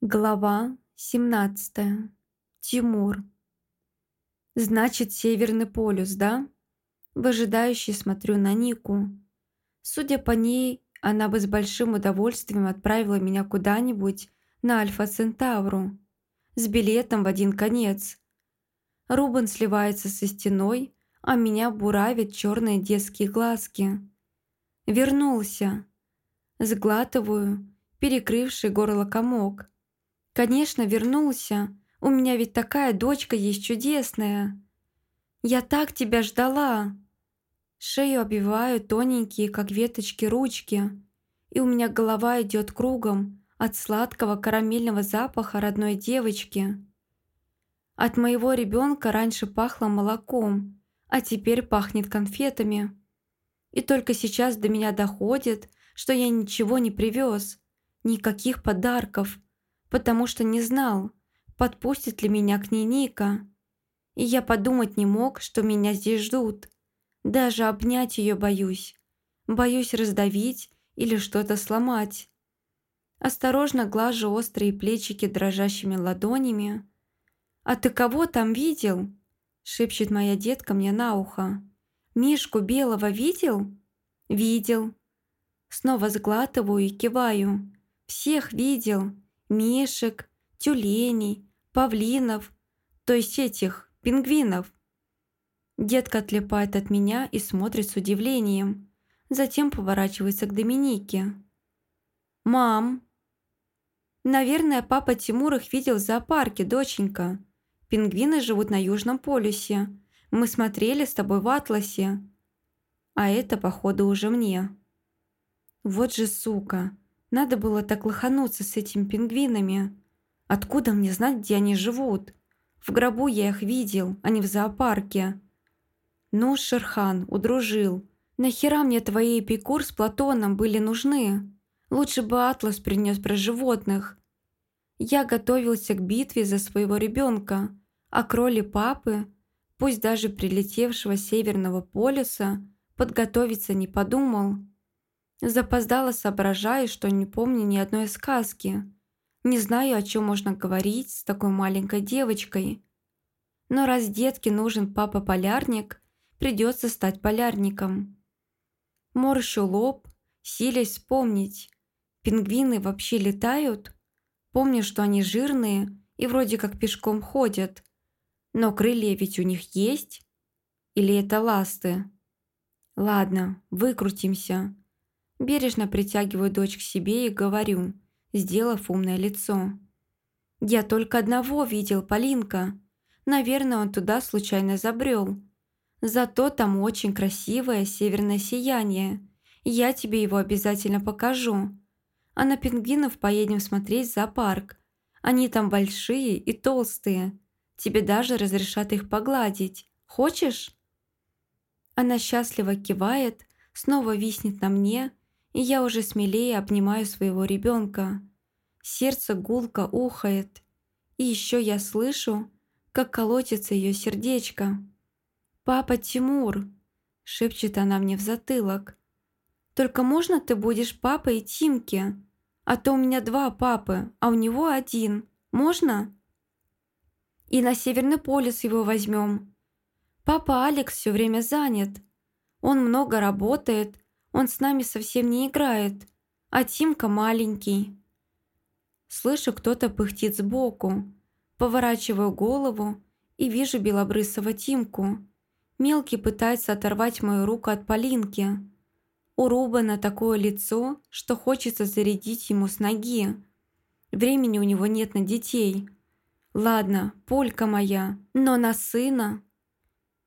Глава 17. Тимур. «Значит, Северный полюс, да?» Выжидающе смотрю на Нику. Судя по ней, она бы с большим удовольствием отправила меня куда-нибудь на Альфа-Центавру с билетом в один конец. Рубен сливается со стеной, а меня буравят черные детские глазки. Вернулся. Сглатываю, перекрывший горло комок. Конечно, вернулся. У меня ведь такая дочка есть чудесная. Я так тебя ждала. Шею обвиваю тоненькие, как веточки, ручки. И у меня голова идет кругом от сладкого карамельного запаха родной девочки. От моего ребенка раньше пахло молоком, а теперь пахнет конфетами. И только сейчас до меня доходит, что я ничего не привез, никаких подарков – потому что не знал, подпустит ли меня к ней Ника. И я подумать не мог, что меня здесь ждут. Даже обнять ее боюсь. Боюсь раздавить или что-то сломать. Осторожно глажу острые плечики дрожащими ладонями. «А ты кого там видел?» шепчет моя детка мне на ухо. «Мишку белого видел?» «Видел». Снова сглатываю и киваю. «Всех видел мишек, тюленей, павлинов, то есть этих, пингвинов. Детка отлипает от меня и смотрит с удивлением. Затем поворачивается к Доминике. «Мам!» «Наверное, папа Тимур их видел в зоопарке, доченька. Пингвины живут на Южном полюсе. Мы смотрели с тобой в атласе. А это, походу, уже мне». «Вот же сука!» Надо было так лохануться с этими пингвинами. Откуда мне знать, где они живут? В гробу я их видел, а не в зоопарке. Ну, Шерхан, удружил. Нахера мне твои эпикур с Платоном были нужны? Лучше бы Атлас принес про животных. Я готовился к битве за своего ребенка, а кроли папы, пусть даже прилетевшего с Северного полюса, подготовиться не подумал. Запоздала соображаю, что не помню ни одной сказки. Не знаю, о чем можно говорить с такой маленькой девочкой. Но раз детке нужен папа-полярник, придется стать полярником. Морщу лоб, силясь вспомнить. Пингвины вообще летают? Помню, что они жирные и вроде как пешком ходят. Но крылья ведь у них есть? Или это ласты? Ладно, выкрутимся. Бережно притягиваю дочь к себе и говорю, сделав умное лицо. «Я только одного видел, Полинка. Наверное, он туда случайно забрел. Зато там очень красивое северное сияние. Я тебе его обязательно покажу. А на пингвинов поедем смотреть в зоопарк. Они там большие и толстые. Тебе даже разрешат их погладить. Хочешь?» Она счастливо кивает, снова виснет на мне, и я уже смелее обнимаю своего ребенка. Сердце гулко ухает, и еще я слышу, как колотится ее сердечко. «Папа Тимур!» – шепчет она мне в затылок. «Только можно ты будешь папой Тимки? А то у меня два папы, а у него один. Можно?» «И на Северный полюс его возьмем. Папа Алекс все время занят. Он много работает, он с нами совсем не играет, а Тимка маленький. Слышу, кто-то пыхтит сбоку. Поворачиваю голову и вижу белобрысого Тимку. Мелкий пытается оторвать мою руку от Полинки. У Рубана такое лицо, что хочется зарядить ему с ноги. Времени у него нет на детей. Ладно, полька моя, но на сына.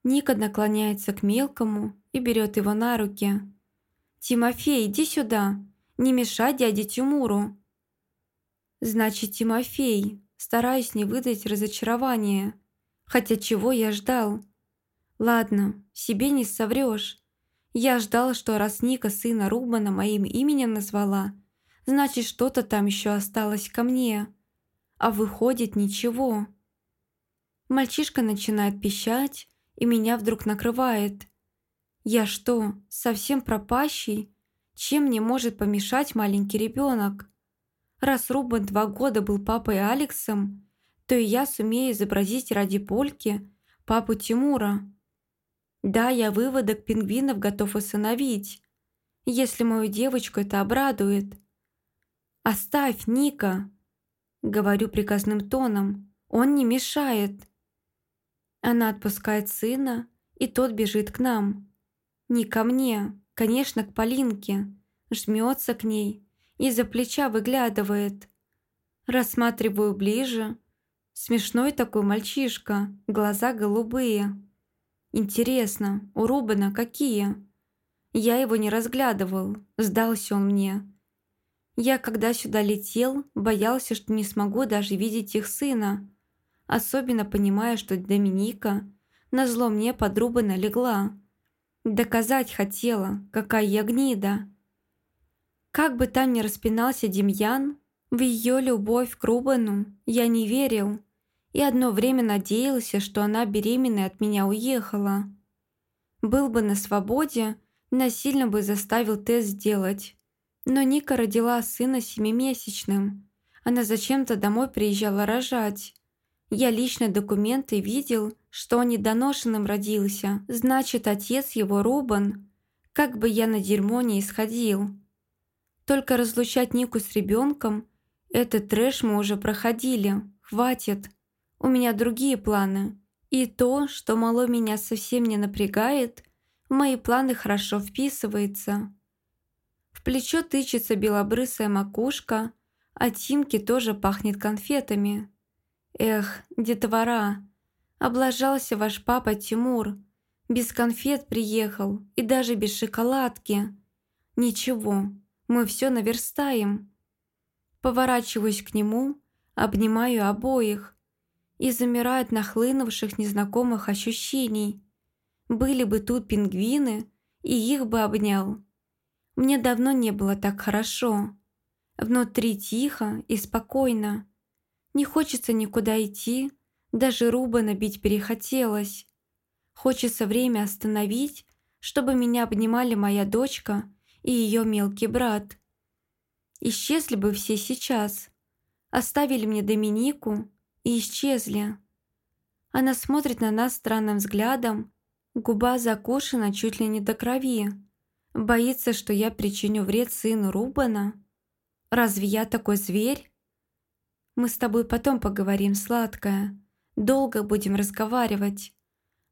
Ника наклоняется к мелкому и берет его на руки. «Тимофей, иди сюда! Не мешай дяде Тимуру!» «Значит, Тимофей!» Стараюсь не выдать разочарование. Хотя чего я ждал? Ладно, себе не соврешь. Я ждал, что раз Ника сына Рубана моим именем назвала, значит, что-то там еще осталось ко мне. А выходит, ничего. Мальчишка начинает пищать, и меня вдруг накрывает. Я что, совсем пропащий? Чем мне может помешать маленький ребенок? Раз Рубен два года был папой Алексом, то и я сумею изобразить ради Польки папу Тимура. Да, я выводок пингвинов готов усыновить, если мою девочку это обрадует. «Оставь, Ника!» — говорю приказным тоном. «Он не мешает». Она отпускает сына, и тот бежит к нам. Не ко мне, конечно, к Полинке. Жмется к ней, из-за плеча выглядывает. Рассматриваю ближе. Смешной такой мальчишка, глаза голубые. Интересно, у Рубена какие? Я его не разглядывал, сдался он мне. Я, когда сюда летел, боялся, что не смогу даже видеть их сына. Особенно понимая, что Доминика назло мне под Рубена легла. Доказать хотела, какая я гнида. Как бы там ни распинался Демьян, в ее любовь к Рубану я не верил и одно время надеялся, что она беременная от меня уехала. Был бы на свободе, насильно бы заставил тест сделать. Но Ника родила сына семимесячным. Она зачем-то домой приезжала рожать. Я лично документы видел, что он недоношенным родился. Значит, отец его Рубан. Как бы я на дерьмо не исходил. Только разлучать Нику с ребенком – этот трэш мы уже проходили. Хватит. У меня другие планы. И то, что мало меня совсем не напрягает, в мои планы хорошо вписывается. В плечо тычется белобрысая макушка, а Тимке тоже пахнет конфетами. Эх, детвора, облажался ваш папа Тимур. Без конфет приехал и даже без шоколадки. Ничего, мы все наверстаем. Поворачиваюсь к нему, обнимаю обоих и замираю от нахлынувших незнакомых ощущений. Были бы тут пингвины, и их бы обнял. Мне давно не было так хорошо. Внутри тихо и спокойно. Не хочется никуда идти, даже руба набить перехотелось. Хочется время остановить, чтобы меня обнимали моя дочка и ее мелкий брат. Исчезли бы все сейчас. Оставили мне Доминику и исчезли. Она смотрит на нас странным взглядом, губа закушена чуть ли не до крови. Боится, что я причиню вред сыну Рубана? Разве я такой зверь? Мы с тобой потом поговорим, сладкая. Долго будем разговаривать.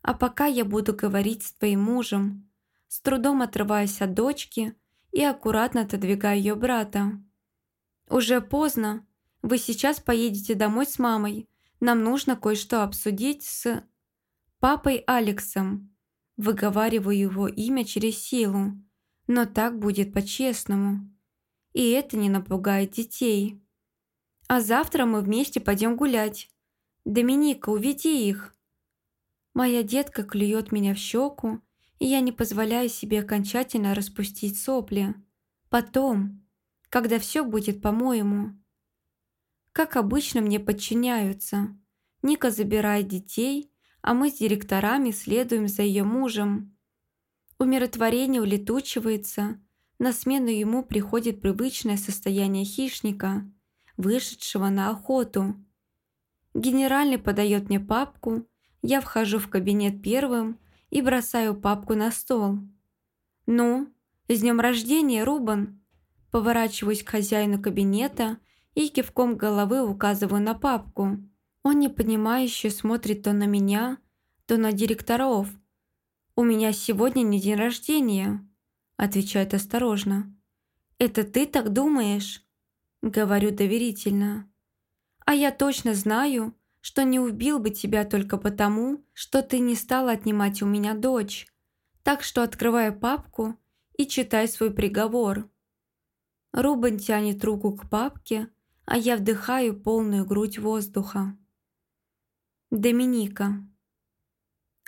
А пока я буду говорить с твоим мужем, с трудом отрываясь от дочки и аккуратно отодвигая ее брата. Уже поздно. Вы сейчас поедете домой с мамой. Нам нужно кое-что обсудить с... папой Алексом. Выговариваю его имя через силу. Но так будет по-честному. И это не напугает детей. А завтра мы вместе пойдем гулять. Доминика, уведи их. Моя детка клюет меня в щеку, и я не позволяю себе окончательно распустить сопли. Потом, когда все будет по-моему. Как обычно, мне подчиняются. Ника забирает детей, а мы с директорами следуем за ее мужем. Умиротворение улетучивается, на смену ему приходит привычное состояние хищника – вышедшего на охоту. Генеральный подает мне папку, я вхожу в кабинет первым и бросаю папку на стол. «Ну, с днем рождения, Рубан!» Поворачиваюсь к хозяину кабинета и кивком головы указываю на папку. Он непонимающе смотрит то на меня, то на директоров. «У меня сегодня не день рождения», отвечает осторожно. «Это ты так думаешь?» Говорю доверительно. А я точно знаю, что не убил бы тебя только потому, что ты не стала отнимать у меня дочь. Так что открывай папку и читай свой приговор. Рубен тянет руку к папке, а я вдыхаю полную грудь воздуха. Доминика.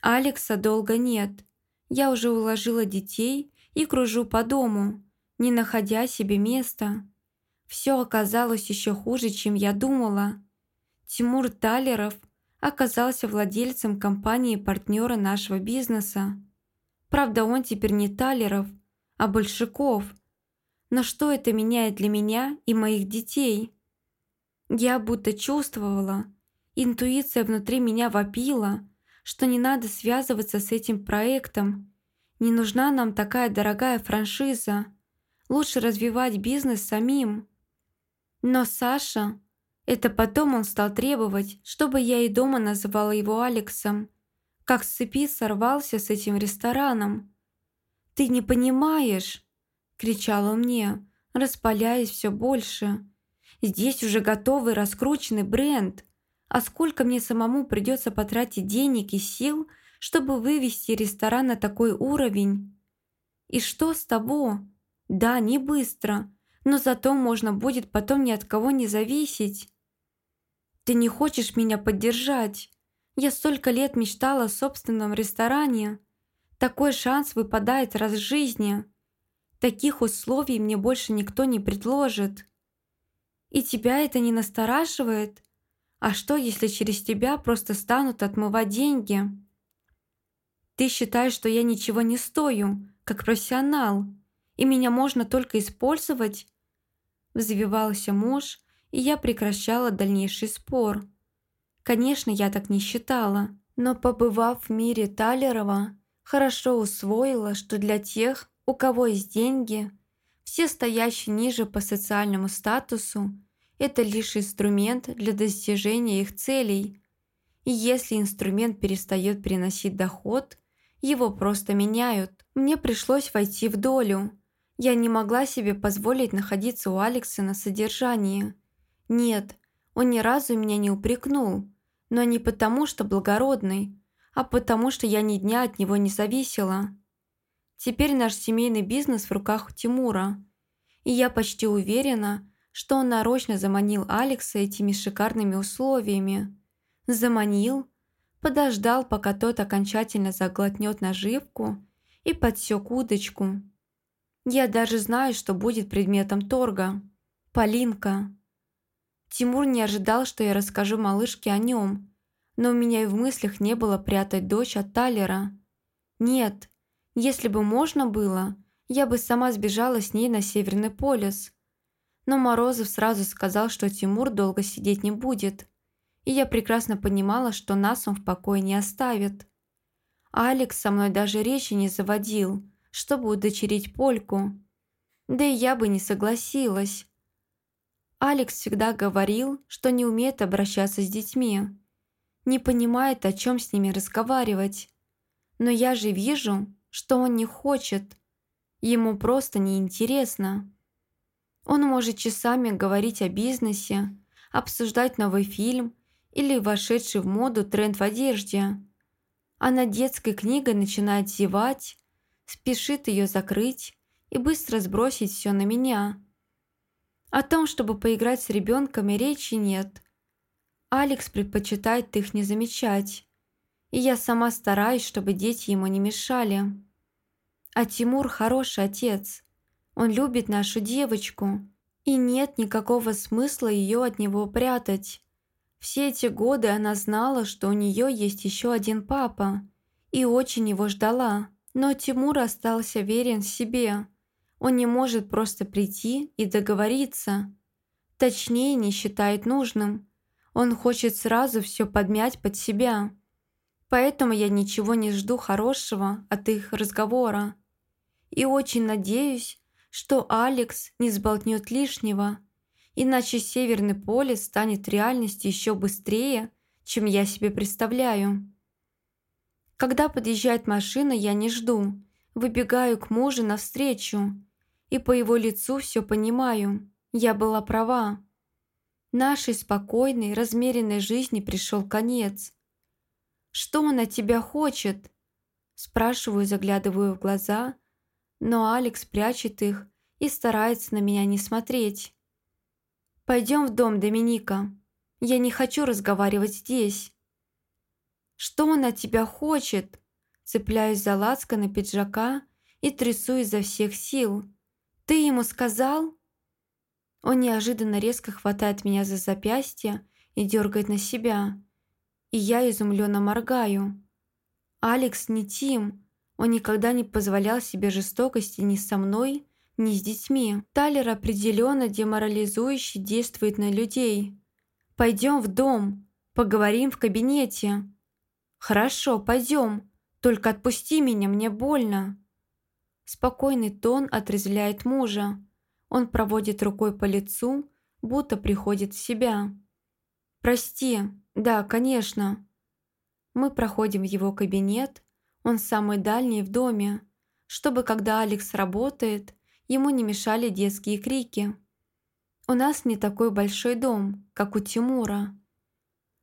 Алекса долго нет. Я уже уложила детей и кружу по дому, не находя себе места. Все оказалось еще хуже, чем я думала. Тимур Талеров оказался владельцем компании партнера нашего бизнеса. Правда, он теперь не Талеров, а Большаков. Но что это меняет для меня и моих детей? Я будто чувствовала, интуиция внутри меня вопила, что не надо связываться с этим проектом. Не нужна нам такая дорогая франшиза. Лучше развивать бизнес самим. Но Саша... Это потом он стал требовать, чтобы я и дома называла его Алексом. Как с цепи сорвался с этим рестораном. «Ты не понимаешь!» – кричал он мне, распаляясь все больше. «Здесь уже готовый раскрученный бренд. А сколько мне самому придется потратить денег и сил, чтобы вывести ресторан на такой уровень? И что с того? Да, не быстро, но зато можно будет потом ни от кого не зависеть. Ты не хочешь меня поддержать? Я столько лет мечтала о собственном ресторане. Такой шанс выпадает раз в жизни. Таких условий мне больше никто не предложит. И тебя это не настораживает? А что, если через тебя просто станут отмывать деньги? Ты считаешь, что я ничего не стою, как профессионал, и меня можно только использовать? Взвивался муж, и я прекращала дальнейший спор. Конечно, я так не считала, но побывав в мире Талерова, хорошо усвоила, что для тех, у кого есть деньги, все стоящие ниже по социальному статусу – это лишь инструмент для достижения их целей. И если инструмент перестает приносить доход, его просто меняют. Мне пришлось войти в долю. Я не могла себе позволить находиться у Алекса на содержании. Нет, он ни разу меня не упрекнул, но не потому, что благородный, а потому, что я ни дня от него не зависела. Теперь наш семейный бизнес в руках у Тимура, и я почти уверена, что он нарочно заманил Алекса этими шикарными условиями. Заманил, подождал, пока тот окончательно заглотнет наживку и подсек удочку. Я даже знаю, что будет предметом торга. Полинка. Тимур не ожидал, что я расскажу малышке о нем, но у меня и в мыслях не было прятать дочь от Талера. Нет, если бы можно было, я бы сама сбежала с ней на Северный полюс. Но Морозов сразу сказал, что Тимур долго сидеть не будет, и я прекрасно понимала, что нас он в покое не оставит. Алекс со мной даже речи не заводил, чтобы удочерить Польку. Да и я бы не согласилась. Алекс всегда говорил, что не умеет обращаться с детьми. Не понимает, о чем с ними разговаривать. Но я же вижу, что он не хочет. Ему просто неинтересно. Он может часами говорить о бизнесе, обсуждать новый фильм или вошедший в моду тренд в одежде. А над детской книгой начинает зевать, спешит ее закрыть и быстро сбросить все на меня – о том, чтобы поиграть с ребенком, речи нет. Алекс предпочитает их не замечать. И я сама стараюсь, чтобы дети ему не мешали. А Тимур хороший отец. Он любит нашу девочку. И нет никакого смысла ее от него прятать. Все эти годы она знала, что у нее есть еще один папа. И очень его ждала. Но Тимур остался верен себе. Он не может просто прийти и договориться. Точнее, не считает нужным. Он хочет сразу все подмять под себя. Поэтому я ничего не жду хорошего от их разговора. И очень надеюсь, что Алекс не сболтнет лишнего, иначе Северный полюс станет реальностью еще быстрее, чем я себе представляю. Когда подъезжает машина, я не жду. Выбегаю к мужу навстречу и по его лицу все понимаю. Я была права. Нашей спокойной, размеренной жизни пришел конец. «Что он от тебя хочет?» Спрашиваю, заглядываю в глаза, но Алекс прячет их и старается на меня не смотреть. «Пойдем в дом, Доминика. Я не хочу разговаривать здесь». «Что он от тебя хочет?» Цепляюсь за лацко пиджака и трясу изо всех сил. «Ты ему сказал?» Он неожиданно резко хватает меня за запястье и дергает на себя. И я изумленно моргаю. Алекс не Тим. Он никогда не позволял себе жестокости ни со мной, не с детьми. Талер определенно деморализующе действует на людей. «Пойдем в дом, поговорим в кабинете». «Хорошо, пойдем, только отпусти меня, мне больно». Спокойный тон отрезвляет мужа. Он проводит рукой по лицу, будто приходит в себя. «Прости, да, конечно». Мы проходим в его кабинет, он самый дальний в доме, чтобы когда Алекс работает, ему не мешали детские крики. У нас не такой большой дом, как у Тимура.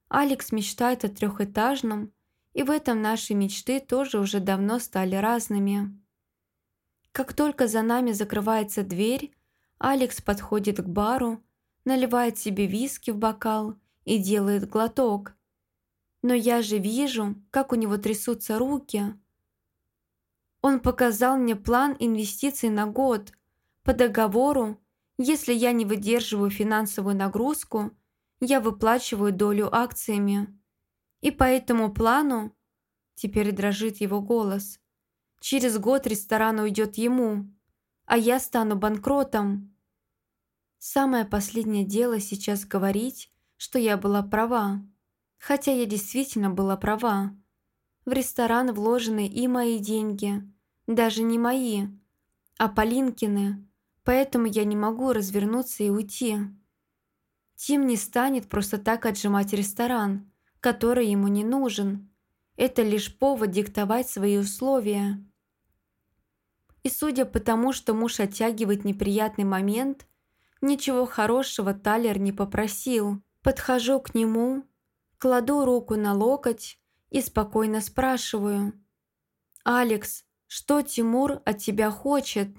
Алекс мечтает о трехэтажном, и в этом наши мечты тоже уже давно стали разными. Как только за нами закрывается дверь, Алекс подходит к бару, наливает себе виски в бокал и делает глоток. Но я же вижу, как у него трясутся руки. Он показал мне план инвестиций на год. По договору, если я не выдерживаю финансовую нагрузку, я выплачиваю долю акциями. И по этому плану, теперь дрожит его голос, через год ресторан уйдет ему, а я стану банкротом. Самое последнее дело сейчас говорить, что я была права. Хотя я действительно была права. В ресторан вложены и мои деньги. Даже не мои, а Полинкины. Поэтому я не могу развернуться и уйти. Тим не станет просто так отжимать ресторан, который ему не нужен. Это лишь повод диктовать свои условия. И судя по тому, что муж оттягивает неприятный момент, ничего хорошего Талер не попросил. Подхожу к нему, Кладу руку на локоть и спокойно спрашиваю. «Алекс, что Тимур от тебя хочет?»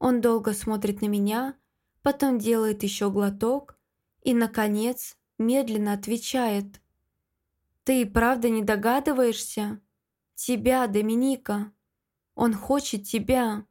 Он долго смотрит на меня, потом делает еще глоток и, наконец, медленно отвечает. «Ты правда не догадываешься? Тебя, Доминика. Он хочет тебя».